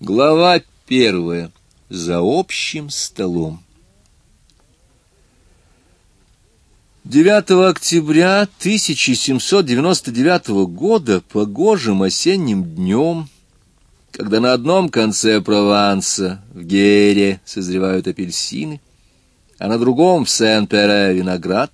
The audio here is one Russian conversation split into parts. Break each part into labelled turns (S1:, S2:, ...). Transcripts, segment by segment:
S1: Глава первая. За общим столом. 9 октября 1799 года погожим осенним днем, когда на одном конце Прованса, в Гере, созревают апельсины, а на другом в Сен-Пере виноград,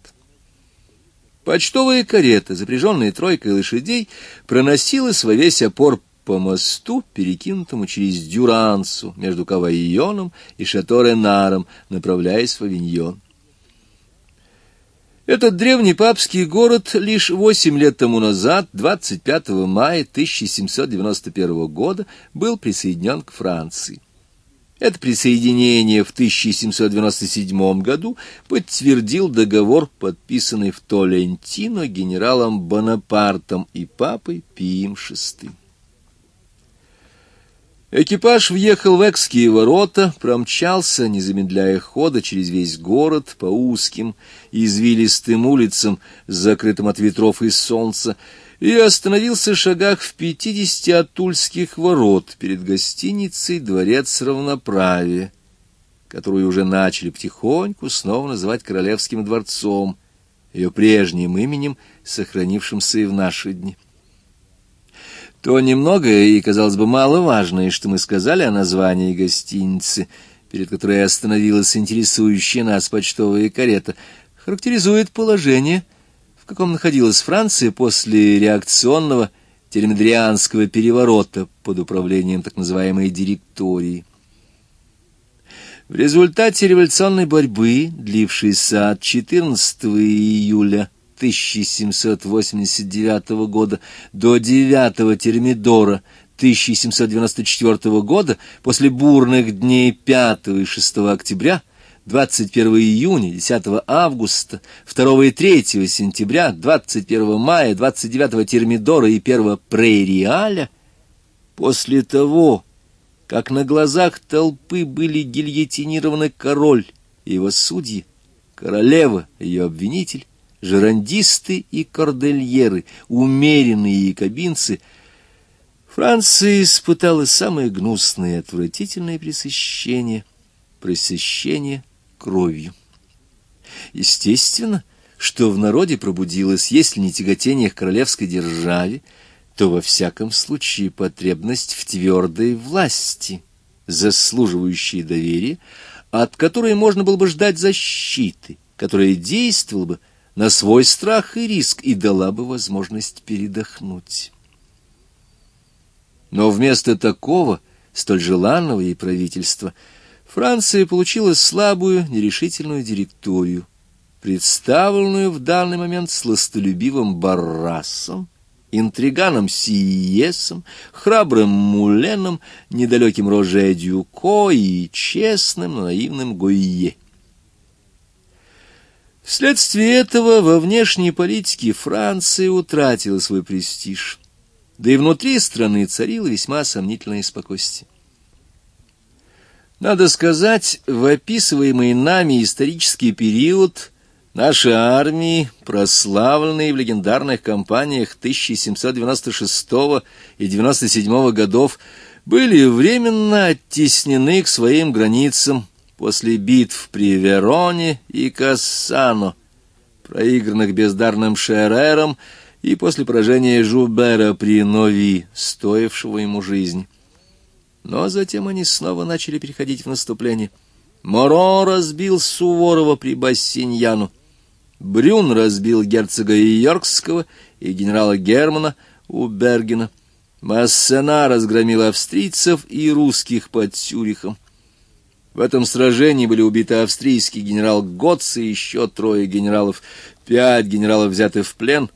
S1: почтовая карета, запряженная тройкой лошадей, проносилась во весь опор по мосту, перекинутому через Дюрансу между Кавайоном и Шато-Ренаром, направляясь в Авиньон. Этот древний папский город лишь восемь лет тому назад, 25 мая 1791 года, был присоединен к Франции. Это присоединение в 1797 году подтвердил договор, подписанный в Толентино генералом Бонапартом и папой Пием VI. Экипаж въехал в Экские ворота, промчался, не замедляя хода, через весь город по узким, извилистым улицам, закрытым от ветров и солнца, и остановился в шагах в пятидесяти от Тульских ворот перед гостиницей «Дворец равноправия», которую уже начали потихоньку снова называть Королевским дворцом, ее прежним именем, сохранившимся и в наши дни. То немногое и, казалось бы, маловажное, что мы сказали о названии гостиницы, перед которой остановилась интересующая нас почтовая карета, характеризует положение – в каком находилась Франция после реакционного термидрианского переворота под управлением так называемой директории. В результате революционной борьбы, длившейся от 14 июля 1789 года до 9 термидора 1794 года, после бурных дней 5 и 6 октября, 21 июня, 10 августа, 2 и 3 сентября, 21 мая, 29 термидора и 1 прериаля, после того, как на глазах толпы были гильотинированы король и его судьи, королева ее обвинитель, жерандисты и кордельеры, умеренные якобинцы, Франция испытала самое гнусное и отвратительное пресыщение, пресыщение кровью. Естественно, что в народе пробудилось, если не тяготение к королевской державе, то во всяком случае потребность в твердой власти, заслуживающей доверия, от которой можно было бы ждать защиты, которая действовала бы на свой страх и риск и дала бы возможность передохнуть. Но вместо такого, столь желанного ей правительства, Франция получила слабую, нерешительную директорию, представленную в данный момент сластолюбивым Баррасом, интриганом Сиесом, храбрым Муленом, недалеким Роже Дюко и честным, наивным Гойе. Вследствие этого во внешней политике Франция утратила свой престиж, да и внутри страны царило весьма сомнительное спокойствие. Надо сказать, в описываемый нами исторический период наши армии, прославленные в легендарных кампаниях 1796 и 97 годов, были временно оттеснены к своим границам после битв при Вероне и Кассано, проигранных бездарным Шерером, и после поражения Жубера при Нови, стоившего ему жизнь. Но затем они снова начали переходить в наступление. Моро разбил Суворова при Бассиньяну. Брюн разбил герцога Йоркского и генерала Германа у Бергена. Массена разгромил австрийцев и русских под Цюрихом. В этом сражении были убиты австрийский генерал Готц и еще трое генералов. Пять генералов взяты в плен,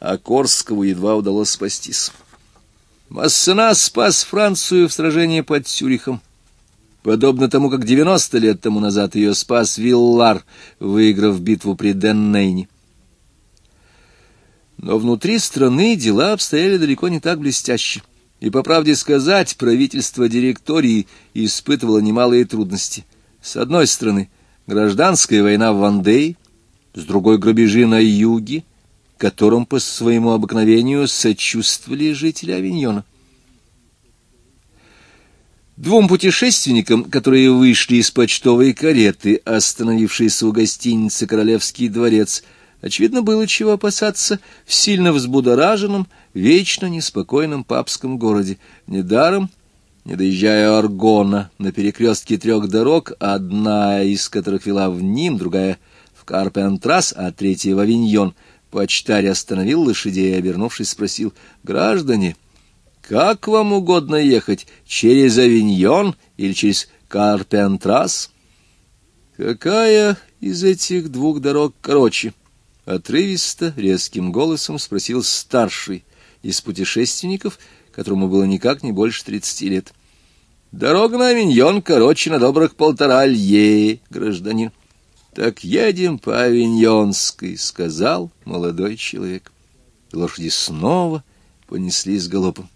S1: а Корскову едва удалось спастись. Массена спас Францию в сражении под Цюрихом, подобно тому, как девяносто лет тому назад ее спас Виллар, выиграв битву при Деннейне. Но внутри страны дела обстояли далеко не так блестяще, и, по правде сказать, правительство директории испытывало немалые трудности. С одной стороны, гражданская война в Вандее, с другой — грабежи на юге, которым по своему обыкновению сочувствовали жители Авиньона. Двум путешественникам, которые вышли из почтовой кареты, остановившейся у гостиницы «Королевский дворец», очевидно, было чего опасаться в сильно взбудораженном, вечно неспокойном папском городе. Недаром, не доезжая Аргона на перекрестке трех дорог, одна из которых вела в Ним, другая в Карпентрас, а третья в Авиньон, почтарь остановил лошадей и, обернувшись, спросил «Граждане!» Как вам угодно ехать, через Авиньон или через Карпентрас? Какая из этих двух дорог короче? Отрывисто, резким голосом спросил старший из путешественников, которому было никак не больше тридцати лет. Дорога на Авиньон короче на добрых полтора лье, гражданин. Так едем по Авиньонской, сказал молодой человек. Лошади снова понеслись галопом.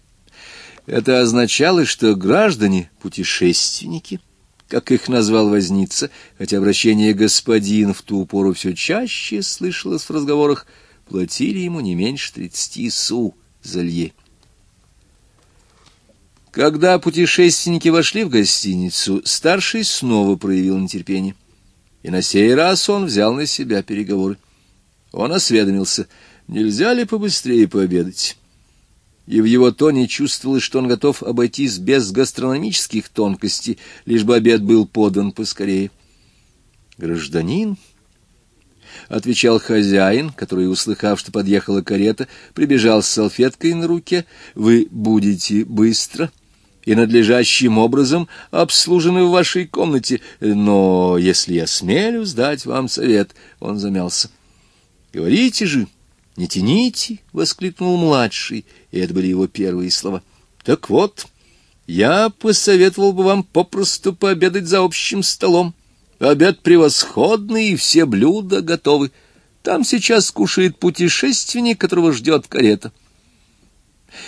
S1: Это означало, что граждане-путешественники, как их назвал возница, хотя обращение «господин» в ту пору все чаще слышалось в разговорах, платили ему не меньше тридцати су за лье. Когда путешественники вошли в гостиницу, старший снова проявил нетерпение. И на сей раз он взял на себя переговоры. Он осведомился, нельзя ли побыстрее пообедать и в его тоне чувствовалось, что он готов обойтись без гастрономических тонкостей, лишь бы обед был подан поскорее. «Гражданин», — отвечал хозяин, который, услыхав, что подъехала карета, прибежал с салфеткой на руке, — «вы будете быстро» и надлежащим образом обслужены в вашей комнате, но если я смелю сдать вам совет, — он замялся. — Говорите же, — «Не тяните!» — воскликнул младший, и это были его первые слова. «Так вот, я посоветовал бы вам попросту пообедать за общим столом. Обед превосходный, и все блюда готовы. Там сейчас кушает путешественник, которого ждет карета».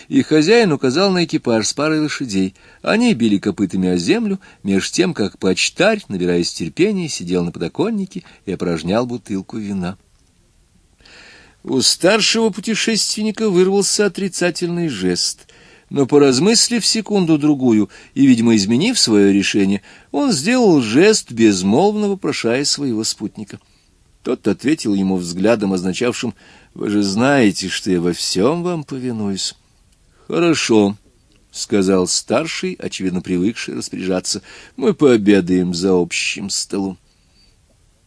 S1: И хозяин указал на экипаж с парой лошадей. Они били копытами о землю, меж тем, как почтарь, набираясь терпения, сидел на подоконнике и опорожнял бутылку вина. У старшего путешественника вырвался отрицательный жест, но, поразмыслив секунду-другую и, видимо, изменив свое решение, он сделал жест, безмолвно вопрошая своего спутника. Тот ответил ему взглядом, означавшим «Вы же знаете, что я во всем вам повинуюсь». «Хорошо», — сказал старший, очевидно привыкший распоряжаться, — «мы пообедаем за общим столом».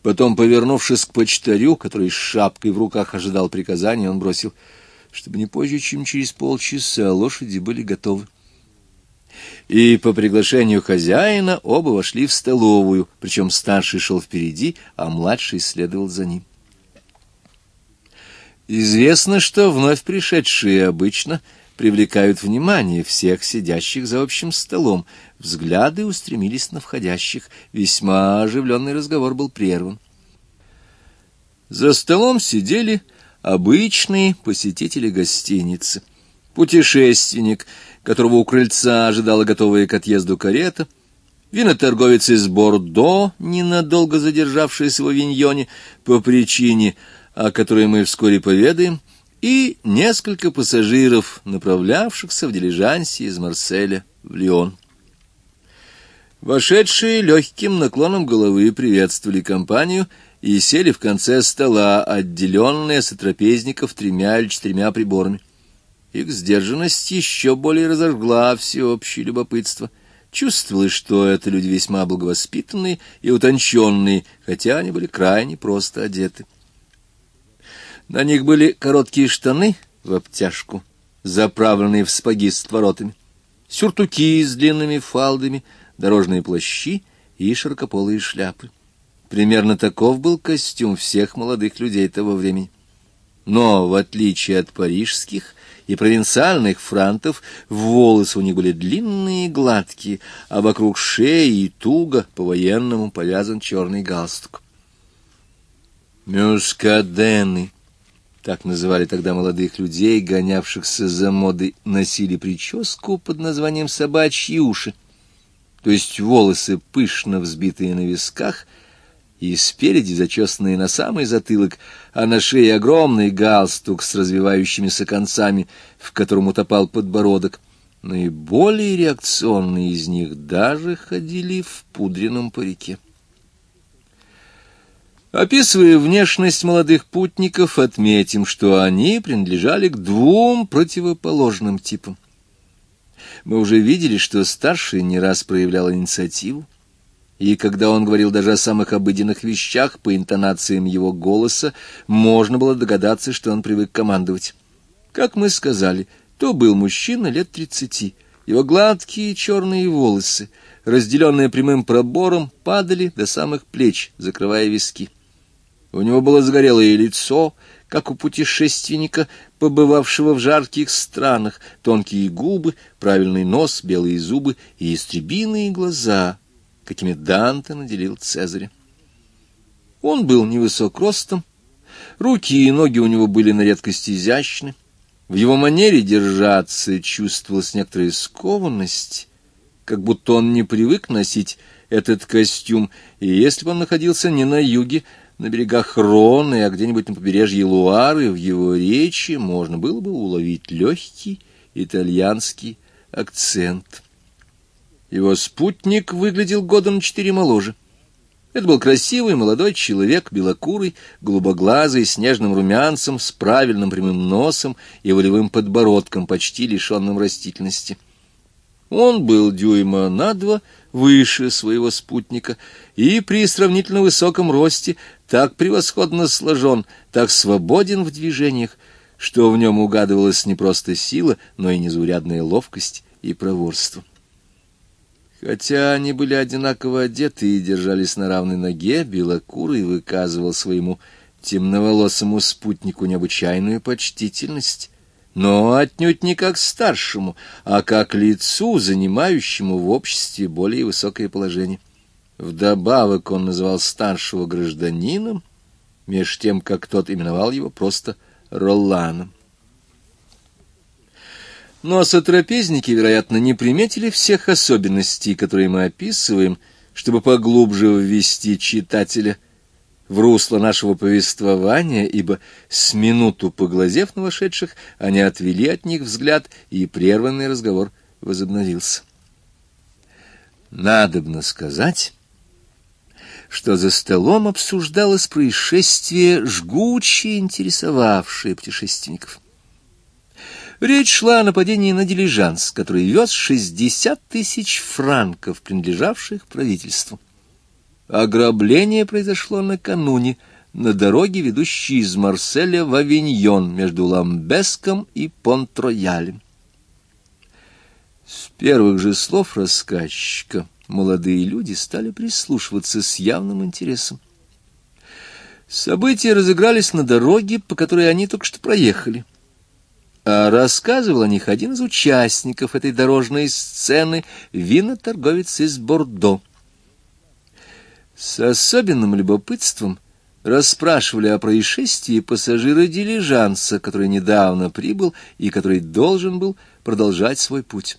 S1: Потом, повернувшись к почтарю, который с шапкой в руках ожидал приказания, он бросил, чтобы не позже, чем через полчаса лошади были готовы. И по приглашению хозяина оба вошли в столовую, причем старший шел впереди, а младший следовал за ним. Известно, что вновь пришедшие обычно привлекают внимание всех сидящих за общим столом. Взгляды устремились на входящих. Весьма оживленный разговор был прерван. За столом сидели обычные посетители гостиницы. Путешественник, которого у крыльца ожидала готовая к отъезду карета, виноторговец из Бордо, ненадолго задержавшийся в Авиньоне по причине, о которой мы вскоре поведаем, и несколько пассажиров, направлявшихся в дилижансе из Марселя в Лион. Вошедшие легким наклоном головы приветствовали компанию и сели в конце стола, отделенные от трапезников тремя или четырьмя приборами. Их сдержанность еще более разожгла всеобщее любопытство. Чувствовалось, что это люди весьма благовоспитанные и утонченные, хотя они были крайне просто одеты. На них были короткие штаны в обтяжку, заправленные в спаги с воротами, сюртуки с длинными фалдами, дорожные плащи и широкополые шляпы. Примерно таков был костюм всех молодых людей того времени. Но, в отличие от парижских и провинциальных франтов, волосы у них были длинные и гладкие, а вокруг шеи и туго по-военному повязан черный галстук. Мюскадены так называли тогда молодых людей, гонявшихся за модой, носили прическу под названием «собачьи уши», то есть волосы, пышно взбитые на висках, и спереди зачесанные на самый затылок, а на шее огромный галстук с развивающимися концами, в котором утопал подбородок. Наиболее реакционные из них даже ходили в пудреном парике. Описывая внешность молодых путников, отметим, что они принадлежали к двум противоположным типам. Мы уже видели, что старший не раз проявлял инициативу, и когда он говорил даже о самых обыденных вещах, по интонациям его голоса, можно было догадаться, что он привык командовать. Как мы сказали, то был мужчина лет тридцати. Его гладкие черные волосы, разделенные прямым пробором, падали до самых плеч, закрывая виски. У него было загорелое лицо, как у путешественника, побывавшего в жарких странах, тонкие губы, правильный нос, белые зубы и истребиные глаза, какими Данте наделил Цезаря. Он был невысок ростом, руки и ноги у него были на редкость изящны, в его манере держаться чувствовалась некоторая скованность, как будто он не привык носить этот костюм, и если бы он находился не на юге, на берегах Роны, а где-нибудь на побережье Луары, в его речи можно было бы уловить легкий итальянский акцент. Его спутник выглядел годом четыре моложе. Это был красивый молодой человек, белокурый, голубоглазый, с нежным румянцем, с правильным прямым носом и волевым подбородком, почти лишенным растительности. Он был дюйма на два выше своего спутника и при сравнительно высоком росте так превосходно сложен, так свободен в движениях, что в нем угадывалась не просто сила, но и незаурядная ловкость и проворство. Хотя они были одинаково одеты и держались на равной ноге, Белокурый выказывал своему темноволосому спутнику необычайную почтительность, но отнюдь не как старшему, а как лицу, занимающему в обществе более высокое положение. Вдобавок он называл старшего гражданином, меж тем, как тот именовал его просто Ролланом. Но сотрапезники, вероятно, не приметили всех особенностей, которые мы описываем, чтобы поглубже ввести читателя в русло нашего повествования, ибо с минуту поглазев на вошедших, они отвели от них взгляд, и прерванный разговор возобновился. Надобно сказать, что за столом обсуждалось происшествие, жгуче интересовавшее путешественников. Речь шла о нападении на дилижанс, который вез 60 тысяч франков, принадлежавших правительству. Ограбление произошло накануне на дороге, ведущей из Марселя в Авиньон между Ламбеском и Понтроялем. С первых же слов рассказчика молодые люди стали прислушиваться с явным интересом. События разыгрались на дороге, по которой они только что проехали а рассказывал о них один из участников этой дорожной сцены, виноторговец из Бордо. С особенным любопытством расспрашивали о происшествии пассажира дилижанса, который недавно прибыл и который должен был продолжать свой путь.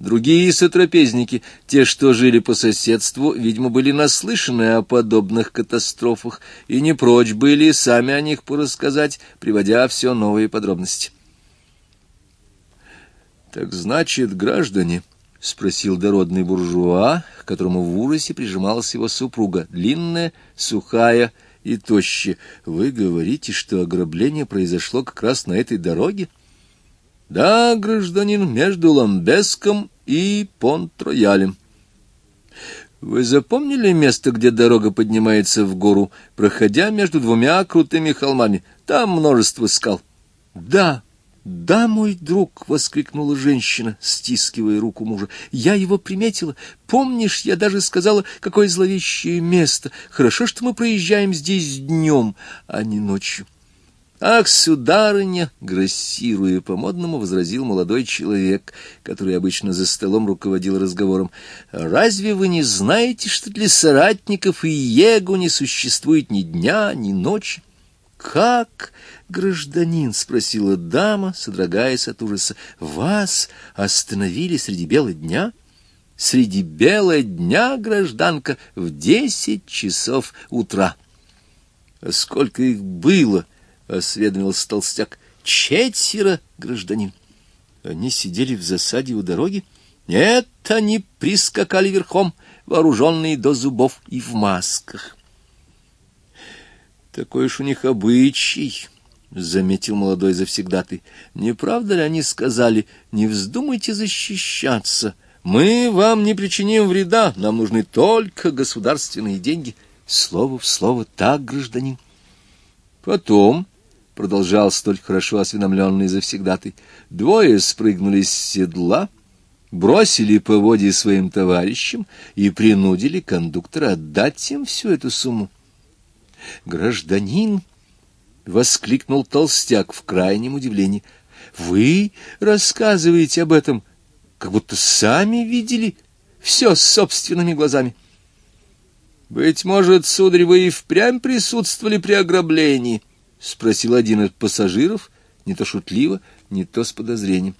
S1: Другие сотрапезники, те, что жили по соседству, видимо, были наслышаны о подобных катастрофах и не прочь были сами о них порассказать, приводя все новые подробности. Так значит, граждане, — спросил дородный буржуа, к которому в ужасе прижималась его супруга, длинная, сухая и тощая. Вы говорите, что ограбление произошло как раз на этой дороге? Да, гражданин, между Ламбеском и Понт-Роялем. Вы запомнили место, где дорога поднимается в гору, проходя между двумя крутыми холмами? Там множество скал. Да, «Да, мой друг!» — воскликнула женщина, стискивая руку мужа. «Я его приметила. Помнишь, я даже сказала, какое зловещее место. Хорошо, что мы проезжаем здесь днем, а не ночью». «Ах, сударыня!» — грассируя по-модному, возразил молодой человек, который обычно за столом руководил разговором. «Разве вы не знаете, что для соратников и Егу не существует ни дня, ни ночи?» «Как, гражданин?» — спросила дама, содрогаясь от ужаса. «Вас остановили среди бела дня?» «Среди бела дня, гражданка, в десять часов утра». «А сколько их было?» — осведомился толстяк. «Четверо, гражданин». Они сидели в засаде у дороги? Нет, они прискакали верхом, вооруженные до зубов и в масках. Такой уж у них обычай, — заметил молодой завсегдатый. Не правда ли они сказали, не вздумайте защищаться, мы вам не причиним вреда, нам нужны только государственные деньги. Слово в слово так, гражданин. Потом, — продолжал столь хорошо осведомленный завсегдатый, — двое спрыгнули с седла, бросили поводья своим товарищам и принудили кондуктора отдать им всю эту сумму. «Гражданин!» — воскликнул толстяк в крайнем удивлении. «Вы рассказываете об этом, как будто сами видели все собственными глазами». «Быть может, сударь, вы и впрямь присутствовали при ограблении?» — спросил один из пассажиров, не то шутливо, не то с подозрением.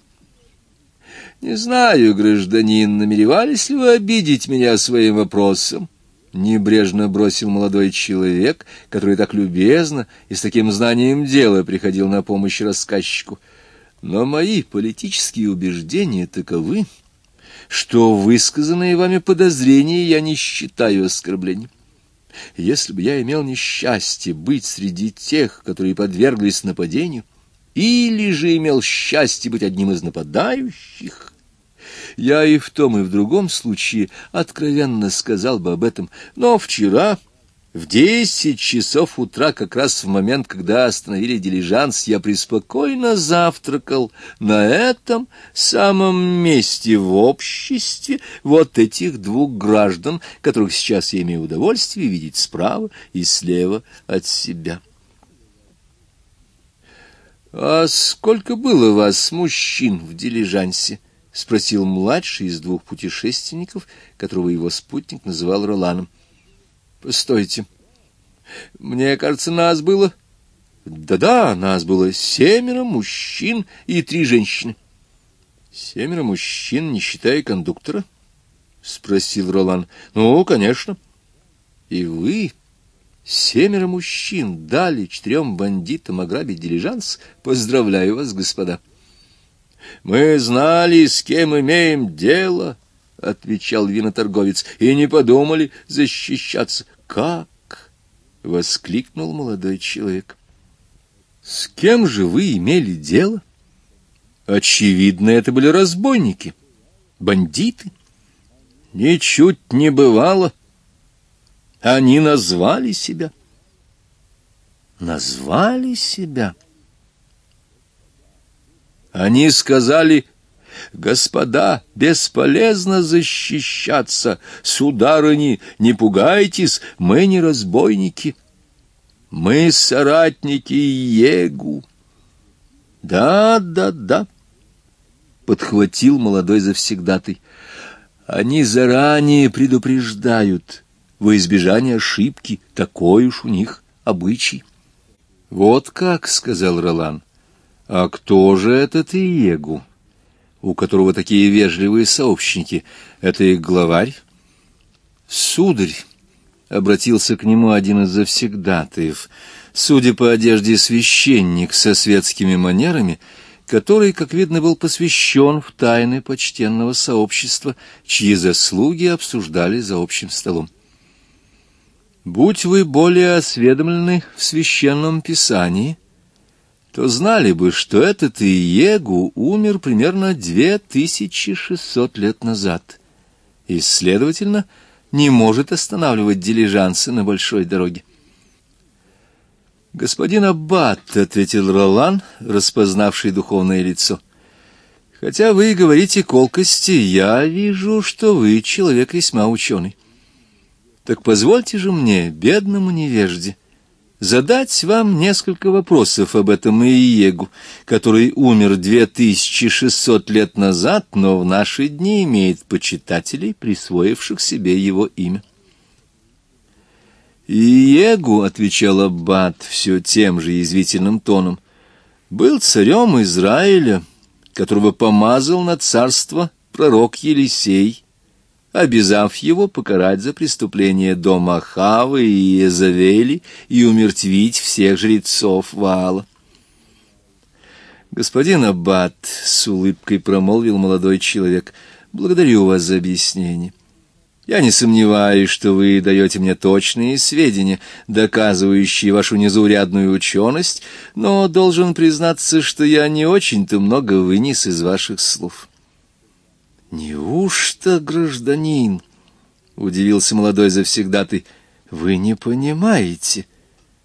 S1: «Не знаю, гражданин, намеревались ли вы обидеть меня своим вопросом?» Небрежно бросил молодой человек, который так любезно и с таким знанием дела приходил на помощь рассказчику. Но мои политические убеждения таковы, что высказанные вами подозрения я не считаю оскорблением. Если бы я имел несчастье быть среди тех, которые подверглись нападению, или же имел счастье быть одним из нападающих, я и в том, и в другом случае откровенно сказал бы об этом. Но вчера, в десять часов утра, как раз в момент, когда остановили дилижанс, я преспокойно завтракал на этом самом месте в обществе вот этих двух граждан, которых сейчас я имею удовольствие видеть справа и слева от себя. — А сколько было вас мужчин в дилижансе? —— спросил младший из двух путешественников, которого его спутник называл Роланом. — Постойте. Мне кажется, нас было... Да-да, нас было семеро мужчин и три женщины. — Семеро мужчин, не считая кондуктора? — спросил Ролан. — Ну, конечно. — И вы, семеро мужчин, дали четырем бандитам ограбить дилижанс? Поздравляю вас, господа. — мы знали, с кем имеем дело, — отвечал виноторговец, — и не подумали защищаться. — Как? — воскликнул молодой человек. — С кем же вы имели дело? Очевидно, это были разбойники, бандиты. Ничуть не бывало. Они назвали себя. Назвали себя. — они сказали, «Господа, бесполезно защищаться, сударыни, не пугайтесь, мы не разбойники, мы соратники Егу». «Да, да, да», — подхватил молодой завсегдатый, «они заранее предупреждают» во избежание ошибки, такой уж у них обычай. — Вот как, — сказал Ролан, а кто же этот Иегу, у которого такие вежливые сообщники? Это их главарь? Сударь, — обратился к нему один из завсегдатаев, судя по одежде священник со светскими манерами, который, как видно, был посвящен в тайны почтенного сообщества, чьи заслуги обсуждали за общим столом. «Будь вы более осведомлены в священном писании», то знали бы, что этот Иегу умер примерно 2600 лет назад и, следовательно, не может останавливать дилижансы на большой дороге. «Господин Аббат», — ответил Ролан, распознавший духовное лицо, — «хотя вы говорите колкости, я вижу, что вы человек весьма ученый. Так позвольте же мне, бедному невежде, задать вам несколько вопросов об этом Иегу, который умер 2600 лет назад, но в наши дни имеет почитателей, присвоивших себе его имя. «Иегу», — отвечал Аббат все тем же язвительным тоном, — «был царем Израиля, которого помазал на царство пророк Елисей, обязав его покарать за преступление дома Хавы и Езавели и умертвить всех жрецов Ваала. Господин Аббат, — с улыбкой промолвил молодой человек, — благодарю вас за объяснение. Я не сомневаюсь, что вы даете мне точные сведения, доказывающие вашу незаурядную ученость, но должен признаться, что я не очень-то много вынес из ваших слов. — Неужто, гражданин, — удивился молодой завсегдатый, — вы не понимаете,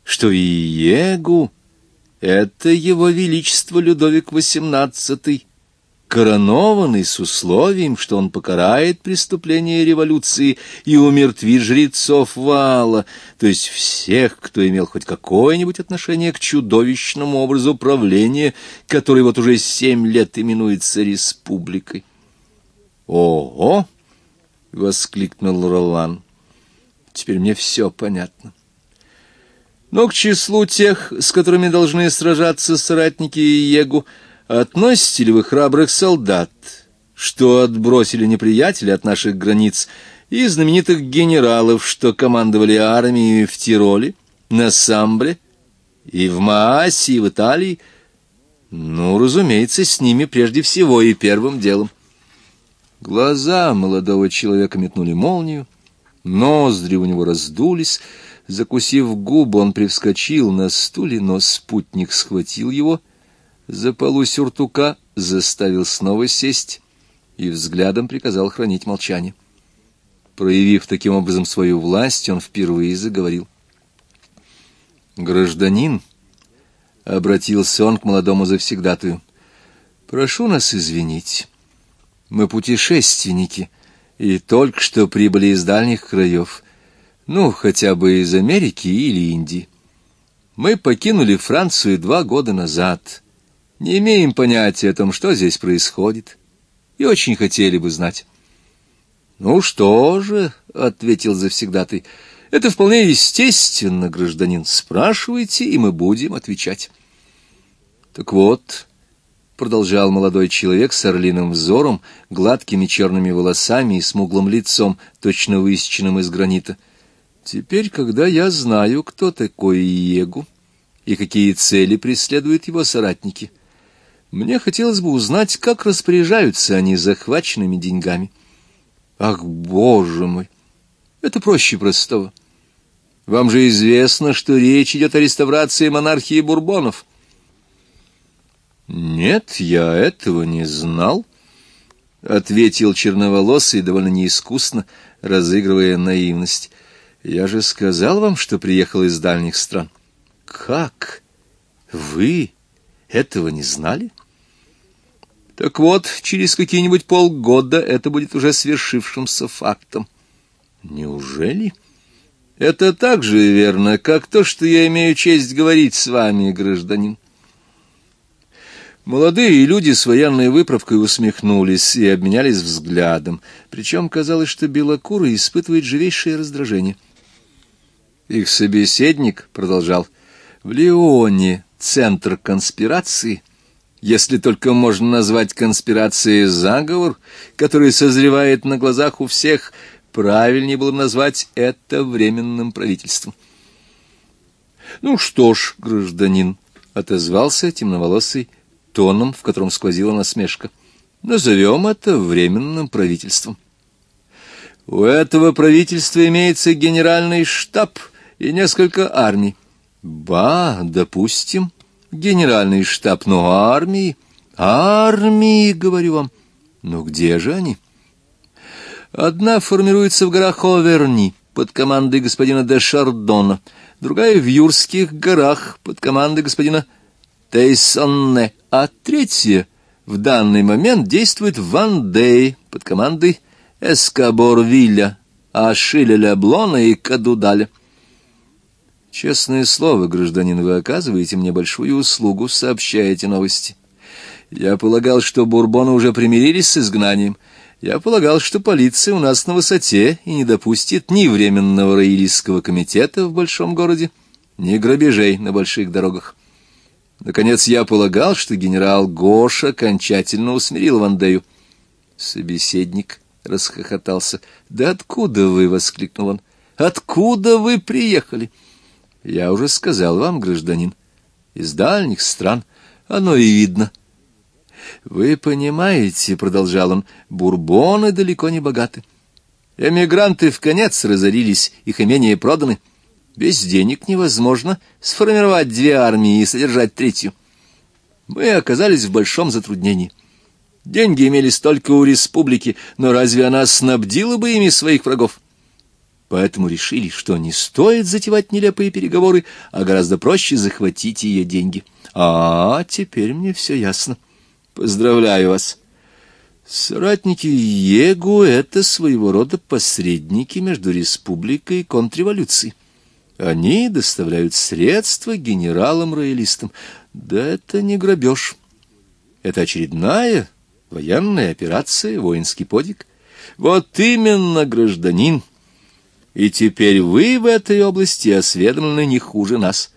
S1: что и Егу — это его величество Людовик XVIII — коронованный с условием, что он покарает преступления революции и умертвит жрецов вала, то есть всех, кто имел хоть какое-нибудь отношение к чудовищному образу правления, который вот уже семь лет именуется республикой. «Ого!» — воскликнул Ролан. «Теперь мне все понятно». Но к числу тех, с которыми должны сражаться соратники Егу, — Относите ли вы храбрых солдат, что отбросили неприятеля от наших границ, и знаменитых генералов, что командовали армией в Тироле, на Самбре, и в Маасе, и в Италии? Ну, разумеется, с ними прежде всего и первым делом. Глаза молодого человека метнули молнию, ноздри у него раздулись, закусив губы, он привскочил на стуле, но спутник схватил его — за полу сюртука, заставил снова сесть и взглядом приказал хранить молчание. Проявив таким образом свою власть, он впервые заговорил. «Гражданин», — обратился он к молодому завсегдатую, — «прошу нас извинить. Мы путешественники и только что прибыли из дальних краев, ну, хотя бы из Америки или Индии. Мы покинули Францию два года назад» не имеем понятия о том, что здесь происходит, и очень хотели бы знать. — Ну что же, — ответил завсегдатый, — это вполне естественно, гражданин. Спрашивайте, и мы будем отвечать. — Так вот, — продолжал молодой человек с орлиным взором, гладкими черными волосами и смуглым лицом, точно высеченным из гранита, — теперь, когда я знаю, кто такой Иегу и какие цели преследуют его соратники, — мне хотелось бы узнать, как распоряжаются они захваченными деньгами. Ах, боже мой! Это проще простого. Вам же известно, что речь идет о реставрации монархии Бурбонов. Нет, я этого не знал, — ответил черноволосый довольно неискусно, разыгрывая наивность. Я же сказал вам, что приехал из дальних стран. Как? Вы этого не знали? Так вот, через какие-нибудь полгода это будет уже свершившимся фактом. Неужели? Это так же верно, как то, что я имею честь говорить с вами, гражданин. Молодые люди с военной выправкой усмехнулись и обменялись взглядом, причем казалось, что Белокурый испытывает живейшее раздражение. Их собеседник продолжал. В Леоне центр конспирации — если только можно назвать конспирацией заговор, который созревает на глазах у всех, правильнее было назвать это временным правительством. «Ну что ж, гражданин», — отозвался темноволосый тоном, в котором сквозила насмешка, — «назовем это временным правительством». У этого правительства имеется генеральный штаб и несколько армий. Ба, допустим, Генеральный штаб, но армии... Армии, говорю вам. Но где же они? Одна формируется в горах Оверни под командой господина де Шардона, другая в Юрских горах под командой господина Тейсонне, а третья в данный момент действует в Вандее под командой Эскоборвилля, Ашиля Блона и Кадудаля. Честное слово, гражданин, вы оказываете мне большую услугу, сообщая эти новости. Я полагал, что бурбоны уже примирились с изгнанием. Я полагал, что полиция у нас на высоте и не допустит ни временного роялистского комитета в большом городе, ни грабежей на больших дорогах. Наконец, я полагал, что генерал Гош окончательно усмирил Вандею. Собеседник расхохотался. «Да откуда вы?» — воскликнул он. «Откуда вы приехали?» Я уже сказал вам, гражданин, из дальних стран. оно и видно. Вы понимаете, — продолжал он, — бурбоны далеко не богаты. Эмигранты в конец разорились, их имения проданы. Без денег невозможно сформировать две армии и содержать третью. Мы оказались в большом затруднении. Деньги имелись только у республики, но разве она снабдила бы ими своих врагов? Поэтому решили, что не стоит затевать нелепые переговоры, а гораздо проще захватить ее деньги. А, теперь мне все ясно. Поздравляю вас. Соратники Егу — это своего рода посредники между республикой и контрреволюцией. Они доставляют средства генералам-роялистам. Да это не грабеж. Это очередная военная операция, воинский подвиг. Вот именно, гражданин. И теперь вы в этой области осведомлены не хуже нас.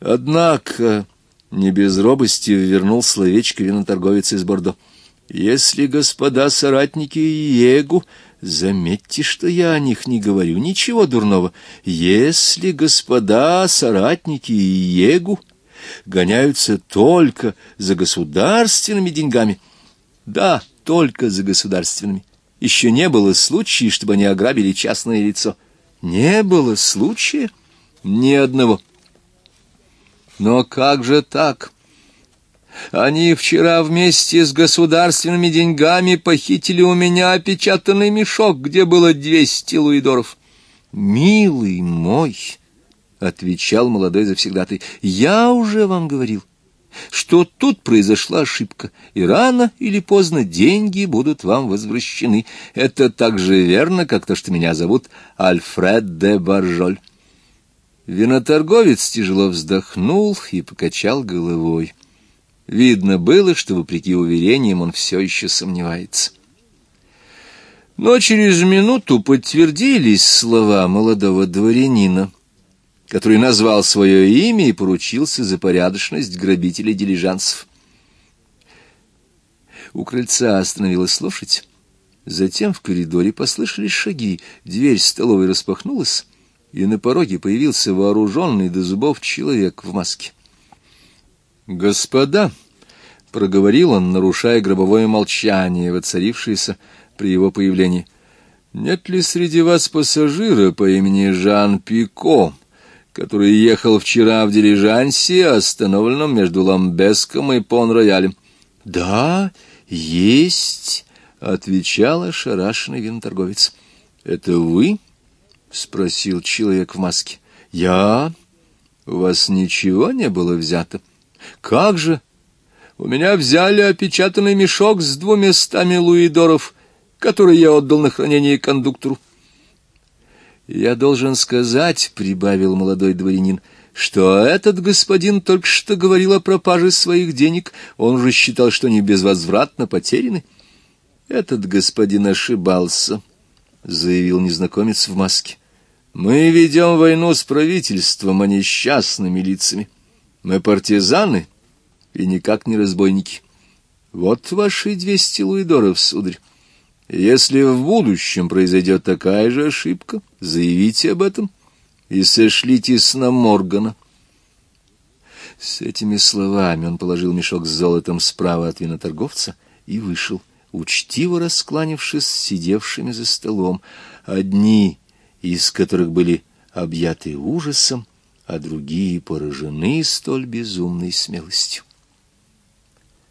S1: Однако, не без робости вернул словечко виноторговец из Бордо. Если господа соратники Егу, заметьте, что я о них не говорю ничего дурного, если господа соратники Егу гоняются только за государственными деньгами, да, только за государственными, еще не было случая, чтобы они ограбили частное лицо. Не было случая ни одного. Но как же так? Они вчера вместе с государственными деньгами похитили у меня опечатанный мешок, где было двести луидоров. «Милый мой», — отвечал молодой завсегдатый, — «я уже вам говорил» что тут произошла ошибка, и рано или поздно деньги будут вам возвращены. Это так же верно, как то, что меня зовут Альфред де Баржоль. Виноторговец тяжело вздохнул и покачал головой. Видно было, что, вопреки уверениям, он все еще сомневается. Но через минуту подтвердились слова молодого дворянина, который назвал свое имя и поручился за порядочность грабителей дилижансов. У крыльца остановилась лошадь. Затем в коридоре послышались шаги, дверь столовой распахнулась, и на пороге появился вооруженный до зубов человек в маске. «Господа!» — проговорил он, нарушая гробовое молчание, воцарившееся при его появлении. «Нет ли среди вас пассажира по имени Жан Пико?» который ехал вчера в дилижансе, остановленном между Ламбеском и Пон-Роялем. — Да, есть, — отвечал ошарашенный виноторговец. — Это вы? — спросил человек в маске. — Я. У вас ничего не было взято? — Как же? У меня взяли опечатанный мешок с двумя стами луидоров, который я отдал на хранение кондуктору. «Я должен сказать, — прибавил молодой дворянин, — что этот господин только что говорил о пропаже своих денег, он же считал, что они безвозвратно потеряны». «Этот господин ошибался», — заявил незнакомец в маске. «Мы ведем войну с правительством, а не с частными лицами. Мы партизаны и никак не разбойники. Вот ваши двести луидоров, сударь. Если в будущем произойдет такая же ошибка, заявите об этом и сошлитесь на Моргана. С этими словами он положил мешок с золотом справа от виноторговца и вышел, учтиво раскланившись с сидевшими за столом, одни из которых были объяты ужасом, а другие поражены столь безумной смелостью.